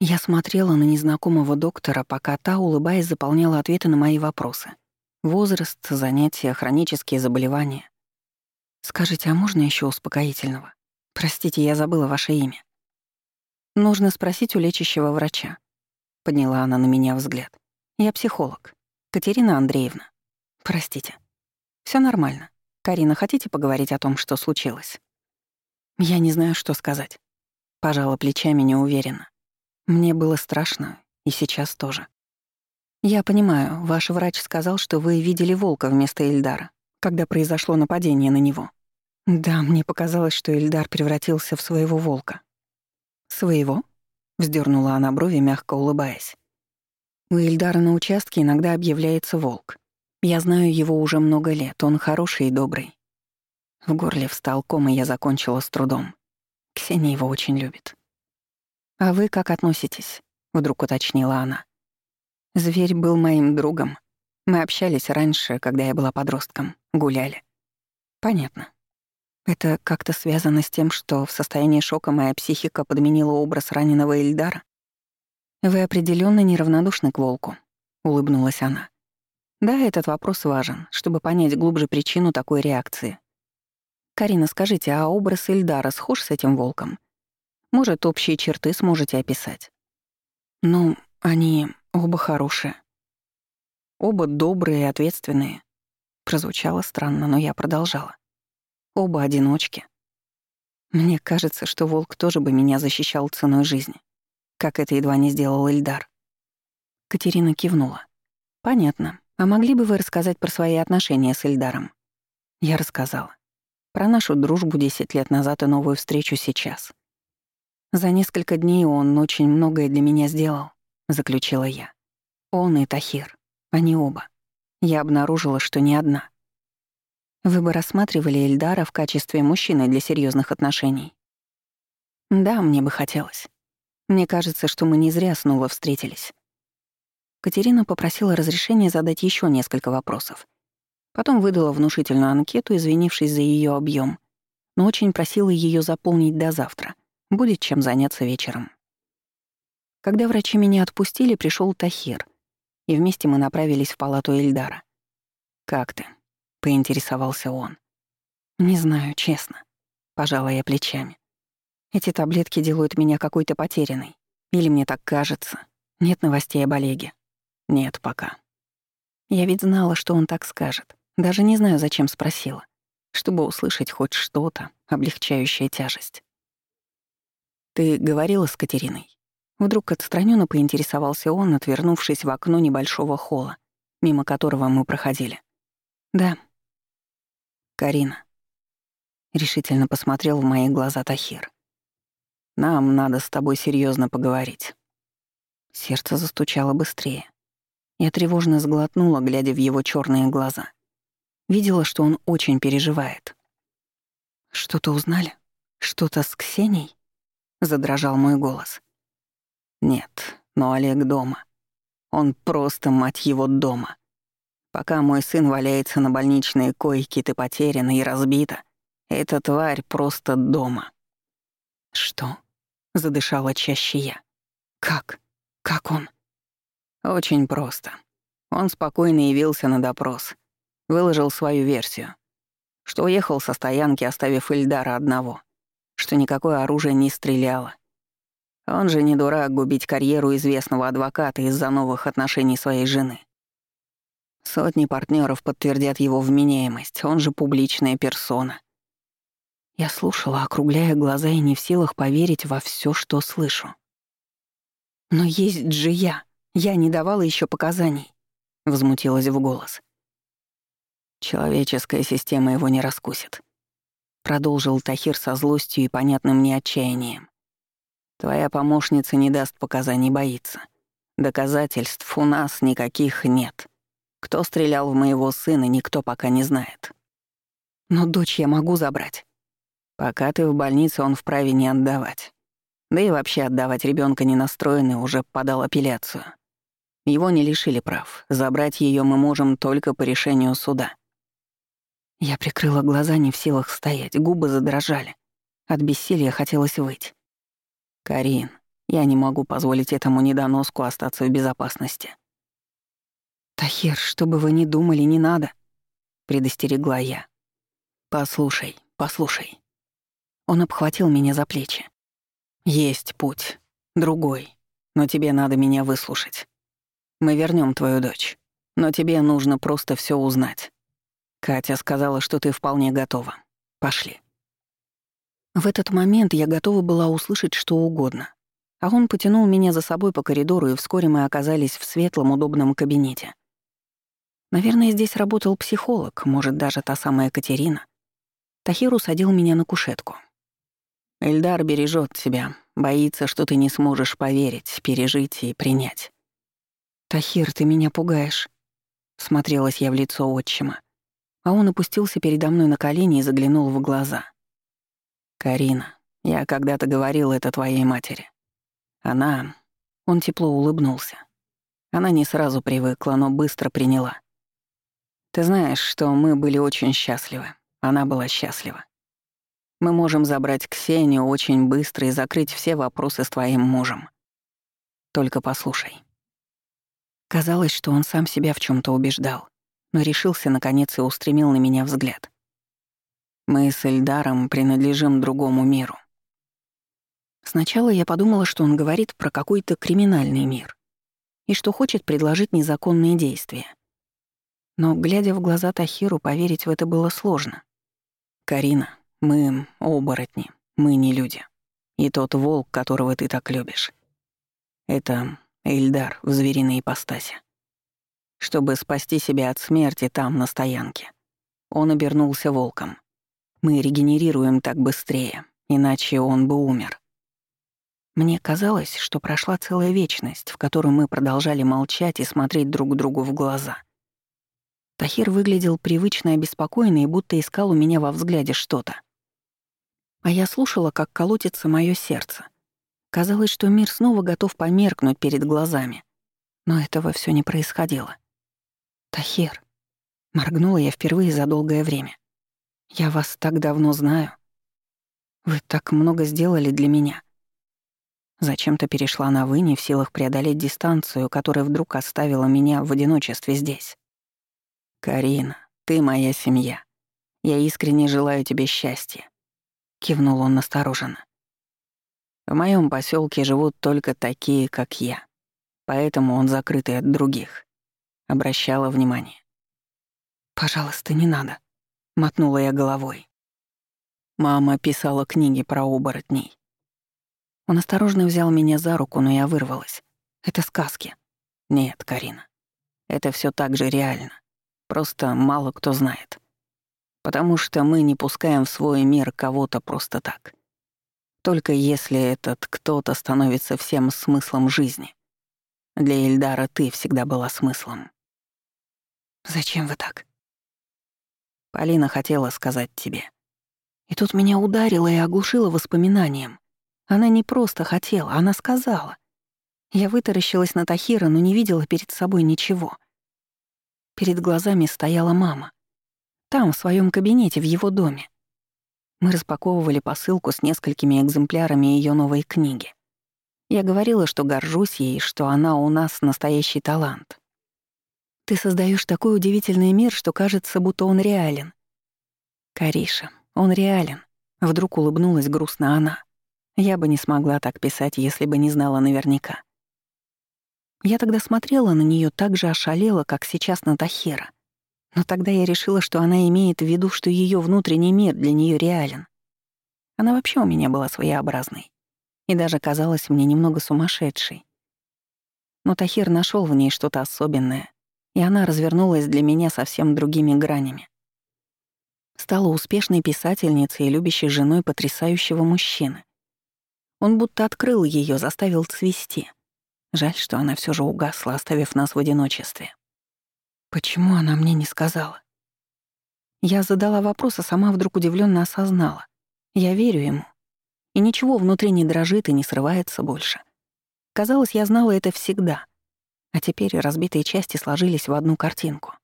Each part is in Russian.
Я смотрела на незнакомого доктора, пока та, улыбаясь, заполняла ответы на мои вопросы. Возраст, занятия, хронические заболевания. Скажите, а можно еще успокоительного? Простите, я забыла ваше имя. Нужно спросить у лечащего врача. Подняла она на меня взгляд. Я психолог. Катерина Андреевна. Простите. Все нормально. Карина, хотите поговорить о том, что случилось? Я не знаю, что сказать. Пожала плечами неуверенно. Мне было страшно, и сейчас тоже. Я понимаю, ваш врач сказал, что вы видели волка вместо Эльдара, когда произошло нападение на него. Да, мне показалось, что Эльдар превратился в своего волка. Своего? Вздернула она брови, мягко улыбаясь. У Эльдара на участке иногда объявляется волк. Я знаю его уже много лет, он хороший и добрый. В горле встал ком, и я закончила с трудом. Ксения его очень любит. «А вы как относитесь?» — вдруг уточнила она. «Зверь был моим другом. Мы общались раньше, когда я была подростком, гуляли. Понятно. Это как-то связано с тем, что в состоянии шока моя психика подменила образ раненого Эльдара? Вы определенно неравнодушны к волку», — улыбнулась она. «Да, этот вопрос важен, чтобы понять глубже причину такой реакции. Карина, скажите, а образ Эльдара схож с этим волком? Может, общие черты сможете описать? Ну, они оба хорошие. Оба добрые и ответственные. Прозвучало странно, но я продолжала. Оба одиночки. Мне кажется, что волк тоже бы меня защищал ценой жизни, как это едва не сделал Эльдар. Катерина кивнула. «Понятно. А могли бы вы рассказать про свои отношения с Эльдаром?» Я рассказала. Про нашу дружбу 10 лет назад и новую встречу сейчас. За несколько дней он очень многое для меня сделал, заключила я. Он и Тахир. Они оба. Я обнаружила, что не одна. Вы бы рассматривали Эльдара в качестве мужчины для серьезных отношений? Да, мне бы хотелось. Мне кажется, что мы не зря снова встретились. Катерина попросила разрешения задать еще несколько вопросов. Потом выдала внушительную анкету, извинившись за ее объем, но очень просила ее заполнить до завтра — Будет чем заняться вечером. Когда врачи меня отпустили, пришел Тахир, и вместе мы направились в палату Эльдара. «Как ты?» — поинтересовался он. «Не знаю, честно», — пожала я плечами. «Эти таблетки делают меня какой-то потерянной. Или мне так кажется. Нет новостей об Олеге?» «Нет пока». Я ведь знала, что он так скажет. Даже не знаю, зачем спросила. Чтобы услышать хоть что-то, облегчающее тяжесть. «Ты говорила с Катериной?» Вдруг отстраненно поинтересовался он, отвернувшись в окно небольшого холла, мимо которого мы проходили. «Да». «Карина». Решительно посмотрел в мои глаза Тахир. «Нам надо с тобой серьезно поговорить». Сердце застучало быстрее. Я тревожно сглотнула, глядя в его черные глаза. Видела, что он очень переживает. «Что-то узнали? Что-то с Ксенией?» Задрожал мой голос. Нет, но Олег дома. Он просто, мать его, дома. Пока мой сын валяется на больничной койке, ты потеряна и разбита, эта тварь просто дома. Что? Задышала чаще я. Как? Как он? Очень просто. Он спокойно явился на допрос. Выложил свою версию. Что уехал со стоянки, оставив Ильдара одного — что никакое оружие не стреляло. Он же не дурак губить карьеру известного адвоката из-за новых отношений своей жены. Сотни партнеров подтвердят его вменяемость, он же публичная персона. Я слушала, округляя глаза и не в силах поверить во все, что слышу. «Но есть же я. Я не давала еще показаний», — возмутилась в голос. Человеческая система его не раскусит продолжил Тахир со злостью и понятным мне отчаянием. Твоя помощница не даст показаний, боится. Доказательств у нас никаких нет. Кто стрелял в моего сына, никто пока не знает. Но дочь я могу забрать. Пока ты в больнице, он вправе не отдавать. Да и вообще отдавать ребенка ненастроенный уже подал апелляцию. Его не лишили прав. Забрать ее мы можем только по решению суда. Я прикрыла глаза, не в силах стоять, губы задрожали. От бессилия хотелось выть. «Карин, Я не могу позволить этому недоноску остаться в безопасности. «Тахир, что бы вы ни думали, не надо», — предостерегла я. «Послушай, послушай». Он обхватил меня за плечи. «Есть путь. Другой. Но тебе надо меня выслушать. Мы вернем твою дочь. Но тебе нужно просто все узнать. Катя сказала, что ты вполне готова. Пошли». В этот момент я готова была услышать что угодно. А он потянул меня за собой по коридору, и вскоре мы оказались в светлом удобном кабинете. Наверное, здесь работал психолог, может, даже та самая Катерина. Тахир усадил меня на кушетку. «Эльдар бережет тебя, боится, что ты не сможешь поверить, пережить и принять». «Тахир, ты меня пугаешь», — смотрелась я в лицо отчима. А он опустился передо мной на колени и заглянул в глаза. «Карина, я когда-то говорил это твоей матери. Она...» Он тепло улыбнулся. Она не сразу привыкла, но быстро приняла. Ты знаешь, что мы были очень счастливы. Она была счастлива. Мы можем забрать Ксению очень быстро и закрыть все вопросы с твоим мужем. Только послушай. Казалось, что он сам себя в чем то убеждал, но решился наконец и устремил на меня взгляд. Мы с Эльдаром принадлежим другому миру. Сначала я подумала, что он говорит про какой-то криминальный мир и что хочет предложить незаконные действия — но, глядя в глаза Тахиру, поверить в это было сложно. «Карина, мы оборотни, мы не люди. И тот волк, которого ты так любишь. Это Эльдар в звериной ипостаси. Чтобы спасти себя от смерти там, на стоянке. Он обернулся волком. Мы регенерируем так быстрее, иначе он бы умер. Мне казалось, что прошла целая вечность, в которой мы продолжали молчать и смотреть друг другу в глаза — Тахир выглядел привычно обеспокоенный и будто искал у меня во взгляде что-то. А я слушала, как колотится мое сердце. Казалось, что мир снова готов померкнуть перед глазами. Но этого все не происходило. «Тахир», — моргнула я впервые за долгое время. «Я вас так давно знаю. Вы так много сделали для меня». Зачем-то перешла на «вы», не в силах преодолеть дистанцию, которая вдруг оставила меня в одиночестве здесь. «Карина, ты моя семья. Я искренне желаю тебе счастья», — кивнул он настороженно. «В моем поселке живут только такие, как я, поэтому он закрытый от других», — обращала внимание. «Пожалуйста, не надо», — мотнула я головой. Мама писала книги про оборотней. Он осторожно взял меня за руку, но я вырвалась. Это сказки. Нет, Карина. Это все так же реально. Просто мало кто знает. Потому что мы не пускаем в свой мир кого-то просто так. Только если этот кто-то становится всем смыслом жизни. Для Эльдара ты всегда была смыслом. «Зачем вы так?» Полина хотела сказать тебе. И тут меня ударило и оглушило воспоминанием. Она не просто хотела, она сказала. Я вытаращилась на Тахира, но не видела перед собой ничего. Перед глазами стояла мама. Там, в своем кабинете, в его доме. Мы распаковывали посылку с несколькими экземплярами ее новой книги. Я говорила, что горжусь ей, что она у нас настоящий талант. Ты создаешь такой удивительный мир, что кажется, будто он реален. Кариша, он реален. Вдруг улыбнулась грустно она. Я бы не смогла так писать, если бы не знала наверняка. Я тогда смотрела на нее так же ошалела, как сейчас на Тахера. Но тогда я решила, что она имеет в виду, что ее внутренний мир для нее реален. Она вообще у меня была своеобразной. И даже казалась мне немного сумасшедшей. Но Тахир нашел в ней что-то особенное, и она развернулась для меня совсем другими гранями. Стала успешной писательницей и любящей женой потрясающего мужчины. Он будто открыл ее, заставил цвести — Жаль, что она все же угасла, оставив нас в одиночестве. Почему она мне не сказала? Я задала вопрос, а сама вдруг удивленно осознала. Я верю ему. И ничего внутри не дрожит и не срывается больше. Казалось, я знала это всегда. А теперь разбитые части сложились в одну картинку.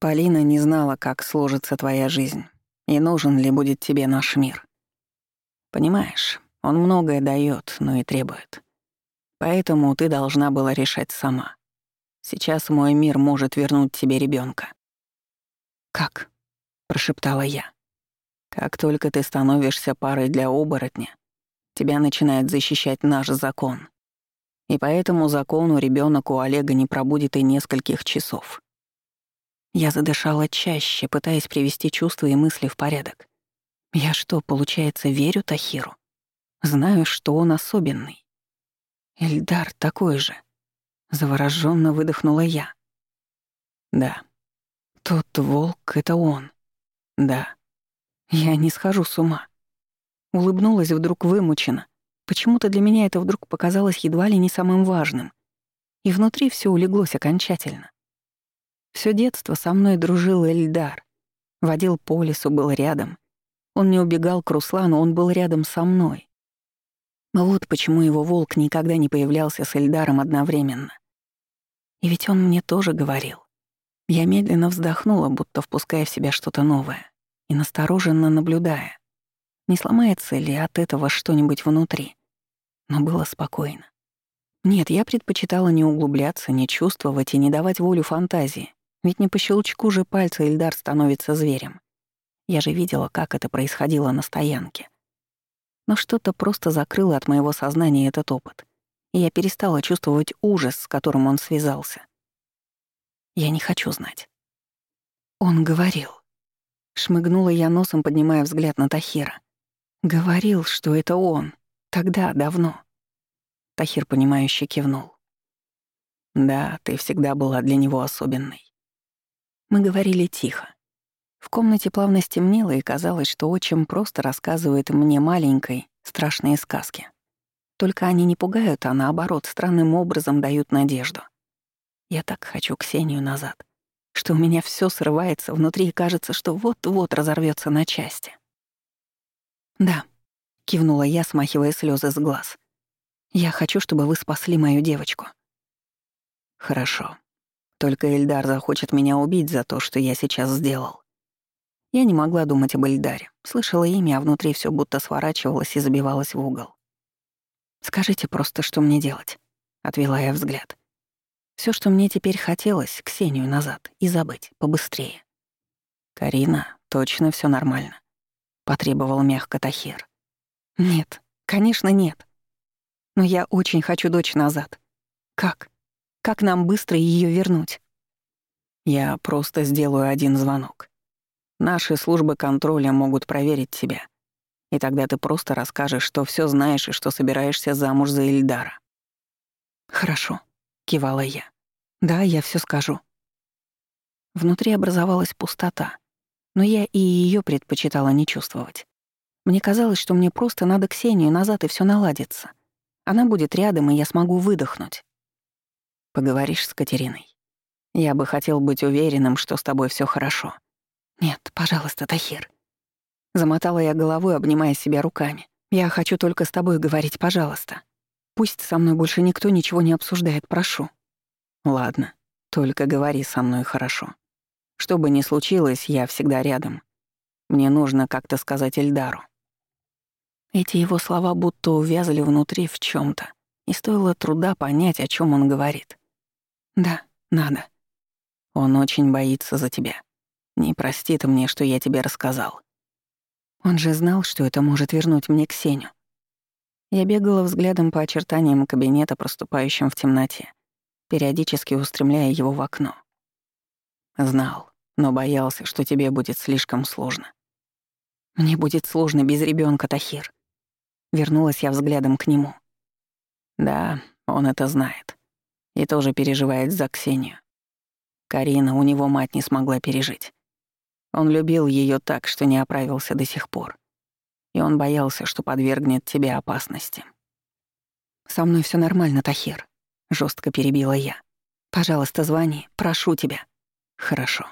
Полина не знала, как сложится твоя жизнь и нужен ли будет тебе наш мир. Понимаешь, Он многое дает, но и требует. Поэтому ты должна была решать сама. Сейчас мой мир может вернуть тебе ребенка. «Как?» — прошептала я. «Как только ты становишься парой для оборотня, тебя начинает защищать наш закон. И по этому закону ребенок у Олега не пробудет и нескольких часов». Я задышала чаще, пытаясь привести чувства и мысли в порядок. Я что, получается, верю Тахиру? Знаю, что он особенный. Эльдар такой же. Завороженно выдохнула я. Да. Тот волк — это он. Да. Я не схожу с ума. Улыбнулась вдруг вымученно. Почему-то для меня это вдруг показалось едва ли не самым важным. И внутри все улеглось окончательно. Все детство со мной дружил Эльдар. Водил по лесу, был рядом. Он не убегал к Руслану, он был рядом со мной. Вот почему его волк никогда не появлялся с Эльдаром одновременно. И ведь он мне тоже говорил. Я медленно вздохнула, будто впуская в себя что-то новое, и настороженно наблюдая, не сломается ли от этого что-нибудь внутри. Но было спокойно. Нет, я предпочитала не углубляться, не чувствовать и не давать волю фантазии, ведь не по щелчку же пальца Эльдар становится зверем. Я же видела, как это происходило на стоянке. Но что-то просто закрыло от моего сознания этот опыт, и я перестала чувствовать ужас, с которым он связался. Я не хочу знать. Он говорил. Шмыгнула я носом, поднимая взгляд на Тахира. Говорил, что это он. Тогда, давно. Тахир, понимающе кивнул. Да, ты всегда была для него особенной. Мы говорили тихо. В комнате плавно стемнело, и казалось, что отчим просто рассказывает мне маленькой страшные сказки. Только они не пугают, а наоборот, странным образом дают надежду. Я так хочу Ксению назад, что у меня все срывается внутри и кажется, что вот-вот разорвется на части. «Да», — кивнула я, смахивая слезы с глаз. «Я хочу, чтобы вы спасли мою девочку». «Хорошо. Только Эльдар захочет меня убить за то, что я сейчас сделал». Я не могла думать об Эльдаре. Слышала имя, а внутри все будто сворачивалось и забивалось в угол. «Скажите просто, что мне делать?» — отвела я взгляд. Все, что мне теперь хотелось, Ксению назад и забыть побыстрее. «Карина, точно все нормально», — потребовал мягко Тахир. «Нет, конечно, нет. Но я очень хочу дочь назад. Как? Как нам быстро ее вернуть?» «Я просто сделаю один звонок. Наши службы контроля могут проверить тебя. И тогда ты просто расскажешь, что все знаешь и что собираешься замуж за Ильдара». «Хорошо», — кивала я. «Да, я все скажу». Внутри образовалась пустота, но я и ее предпочитала не чувствовать. Мне казалось, что мне просто надо Ксению назад, и все наладится. Она будет рядом, и я смогу выдохнуть. Поговоришь с Катериной. Я бы хотел быть уверенным, что с тобой все хорошо. Нет, пожалуйста, Тахир. Замотала я головой, обнимая себя руками. Я хочу только с тобой говорить, пожалуйста. Пусть со мной больше никто ничего не обсуждает, прошу. Ладно, только говори со мной хорошо. Что бы ни случилось, я всегда рядом. Мне нужно как-то сказать Эльдару. Эти его слова будто увязли внутри в чем то и стоило труда понять, о чем он говорит. Да, надо. Он очень боится за тебя. Не простит мне, что я тебе рассказал. Он же знал, что это может вернуть мне Ксению. Я бегала взглядом по очертаниям кабинета, проступающим в темноте, периодически устремляя его в окно. Знал, но боялся, что тебе будет слишком сложно. Мне будет сложно без ребенка, Тахир. Вернулась я взглядом к нему. Да, он это знает. И тоже переживает за Ксению. Карина, у него мать не смогла пережить. Он любил ее так, что не оправился до сих пор и он боялся, что подвергнет тебя опасности. «Со мной все нормально, Тахир», — жестко перебила я. «Пожалуйста, звони, прошу тебя». «Хорошо».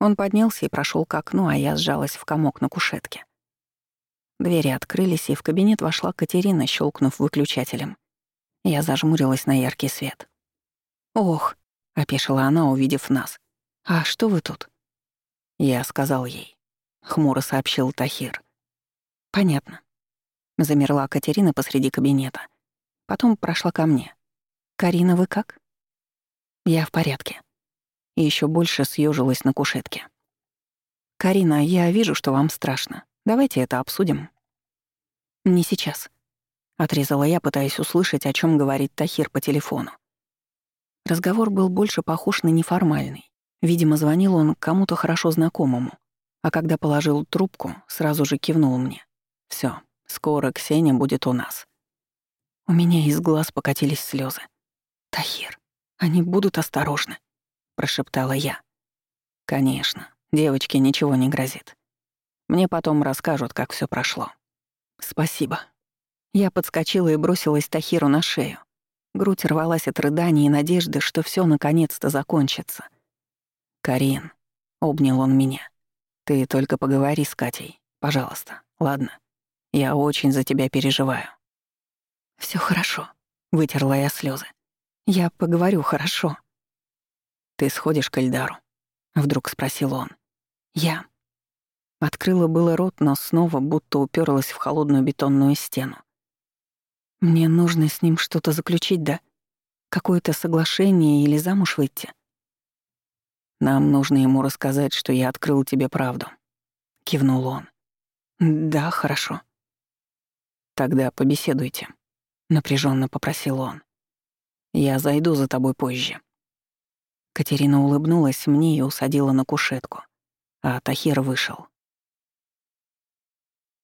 Он поднялся и прошел к окну, а я сжалась в комок на кушетке. Двери открылись, и в кабинет вошла Катерина, щелкнув выключателем. Я зажмурилась на яркий свет. «Ох», — опешила она, увидев нас. «А что вы тут?» Я сказал ей. Хмуро сообщил Тахир. Понятно. Замерла Катерина посреди кабинета. Потом прошла ко мне. «Карина, вы как?» «Я в порядке». И еще больше съежилась на кушетке. «Карина, я вижу, что вам страшно. Давайте это обсудим». «Не сейчас», — отрезала я, пытаясь услышать, о чем говорит Тахир по телефону. Разговор был больше похож на неформальный. Видимо, звонил он кому-то хорошо знакомому, а когда положил трубку, сразу же кивнул мне. Все, скоро Ксения будет у нас». У меня из глаз покатились слезы. «Тахир, они будут осторожны», — прошептала я. «Конечно, девочке ничего не грозит. Мне потом расскажут, как все прошло». «Спасибо». Я подскочила и бросилась Тахиру на шею. Грудь рвалась от рыданий и надежды, что все наконец-то закончится. «Карин», — обнял он меня, — «ты только поговори с Катей, пожалуйста, ладно? Я очень за тебя переживаю». Все хорошо», — вытерла я слезы. «Я поговорю хорошо». «Ты сходишь к Эльдару?» — вдруг спросил он. «Я». Открыла было рот, но снова будто уперлась в холодную бетонную стену. «Мне нужно с ним что-то заключить, да? Какое-то соглашение или замуж выйти?» «Нам нужно ему рассказать, что я открыл тебе правду», — кивнул он. «Да, хорошо». «Тогда побеседуйте», — напряженно попросил он. «Я зайду за тобой позже». Катерина улыбнулась мне и усадила на кушетку, а Тахир вышел.